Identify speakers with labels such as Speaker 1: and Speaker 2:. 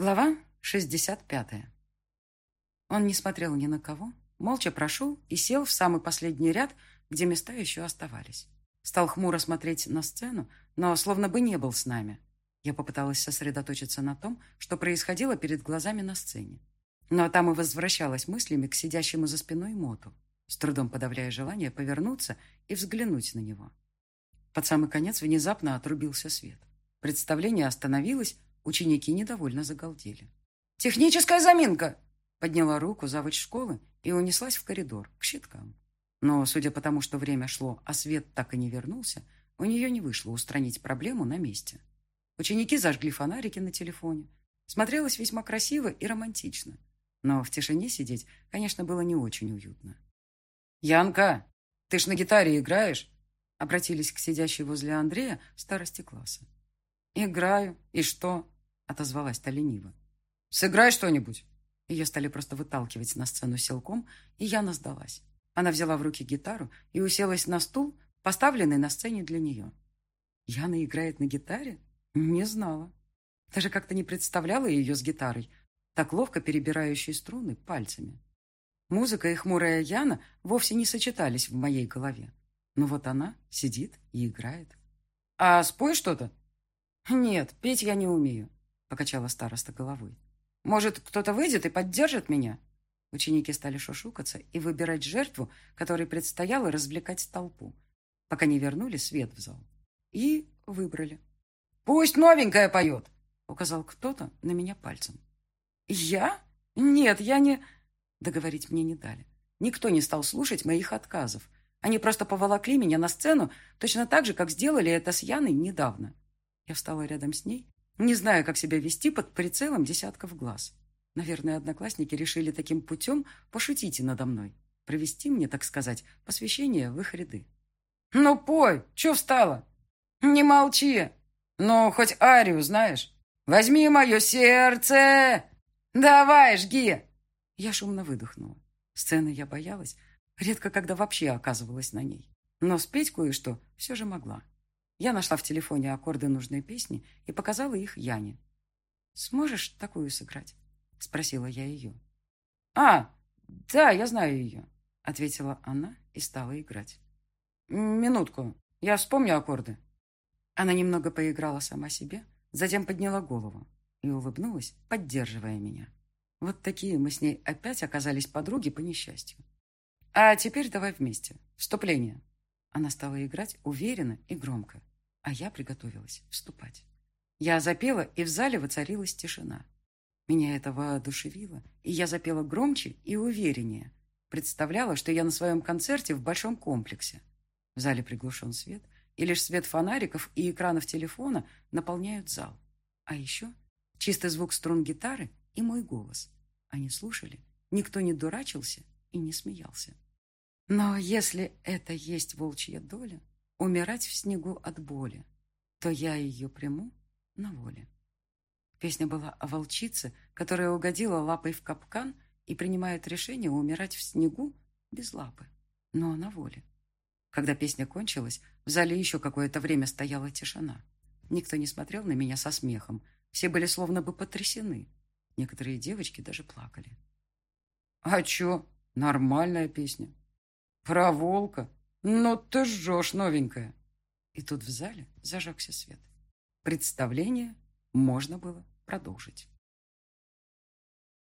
Speaker 1: Глава 65. Он не смотрел ни на кого, молча прошел и сел в самый последний ряд, где места еще оставались. Стал хмуро смотреть на сцену, но словно бы не был с нами. Я попыталась сосредоточиться на том, что происходило перед глазами на сцене. Но там и возвращалась мыслями к сидящему за спиной Моту, с трудом подавляя желание повернуться и взглянуть на него. Под самый конец внезапно отрубился свет. Представление остановилось, Ученики недовольно загалдели. «Техническая заминка!» Подняла руку завуч школы и унеслась в коридор, к щиткам. Но, судя по тому, что время шло, а свет так и не вернулся, у нее не вышло устранить проблему на месте. Ученики зажгли фонарики на телефоне. Смотрелось весьма красиво и романтично. Но в тишине сидеть, конечно, было не очень уютно. «Янка, ты ж на гитаре играешь?» Обратились к сидящей возле Андрея старости класса. «Играю. И что?» отозвалась-то лениво. «Сыграй что-нибудь!» Ее стали просто выталкивать на сцену силком, и Яна сдалась. Она взяла в руки гитару и уселась на стул, поставленный на сцене для нее. Яна играет на гитаре? Не знала. Даже как-то не представляла ее с гитарой, так ловко перебирающей струны пальцами. Музыка и хмурая Яна вовсе не сочетались в моей голове. Но вот она сидит и играет. «А спой что-то?» «Нет, петь я не умею. — покачала староста головой. «Может, кто-то выйдет и поддержит меня?» Ученики стали шушукаться и выбирать жертву, которой предстояло развлекать толпу, пока не вернули свет в зал. И выбрали. «Пусть новенькая поет!» — указал кто-то на меня пальцем. «Я? Нет, я не...» Договорить мне не дали. Никто не стал слушать моих отказов. Они просто поволокли меня на сцену точно так же, как сделали это с Яной недавно. Я встала рядом с ней не знаю, как себя вести под прицелом десятков глаз. Наверное, одноклассники решили таким путем пошутить надо мной. Провести мне, так сказать, посвящение в их ряды. «Ну, пой! Че встала?» «Не молчи! Ну, хоть арию знаешь? Возьми мое сердце! Давай, жги!» Я шумно выдохнула. Сцены я боялась, редко когда вообще оказывалась на ней. Но спеть кое-что все же могла. Я нашла в телефоне аккорды нужной песни и показала их Яне. «Сможешь такую сыграть?» — спросила я ее. «А, да, я знаю ее», — ответила она и стала играть. «Минутку, я вспомню аккорды». Она немного поиграла сама себе, затем подняла голову и улыбнулась, поддерживая меня. Вот такие мы с ней опять оказались подруги по несчастью. «А теперь давай вместе. Вступление». Она стала играть уверенно и громко а я приготовилась вступать. Я запела, и в зале воцарилась тишина. Меня это воодушевило, и я запела громче и увереннее. Представляла, что я на своем концерте в большом комплексе. В зале приглушен свет, и лишь свет фонариков и экранов телефона наполняют зал. А еще чистый звук струн гитары и мой голос. Они слушали, никто не дурачился и не смеялся. Но если это есть волчья доля, умирать в снегу от боли, то я ее приму на воле. Песня была о волчице, которая угодила лапой в капкан и принимает решение умирать в снегу без лапы, но на воле. Когда песня кончилась, в зале еще какое-то время стояла тишина. Никто не смотрел на меня со смехом. Все были словно бы потрясены. Некоторые девочки даже плакали. «А чё? Нормальная песня. Про волка «Ну ты жжешь, новенькая!» И тут в зале зажегся свет. Представление можно было продолжить.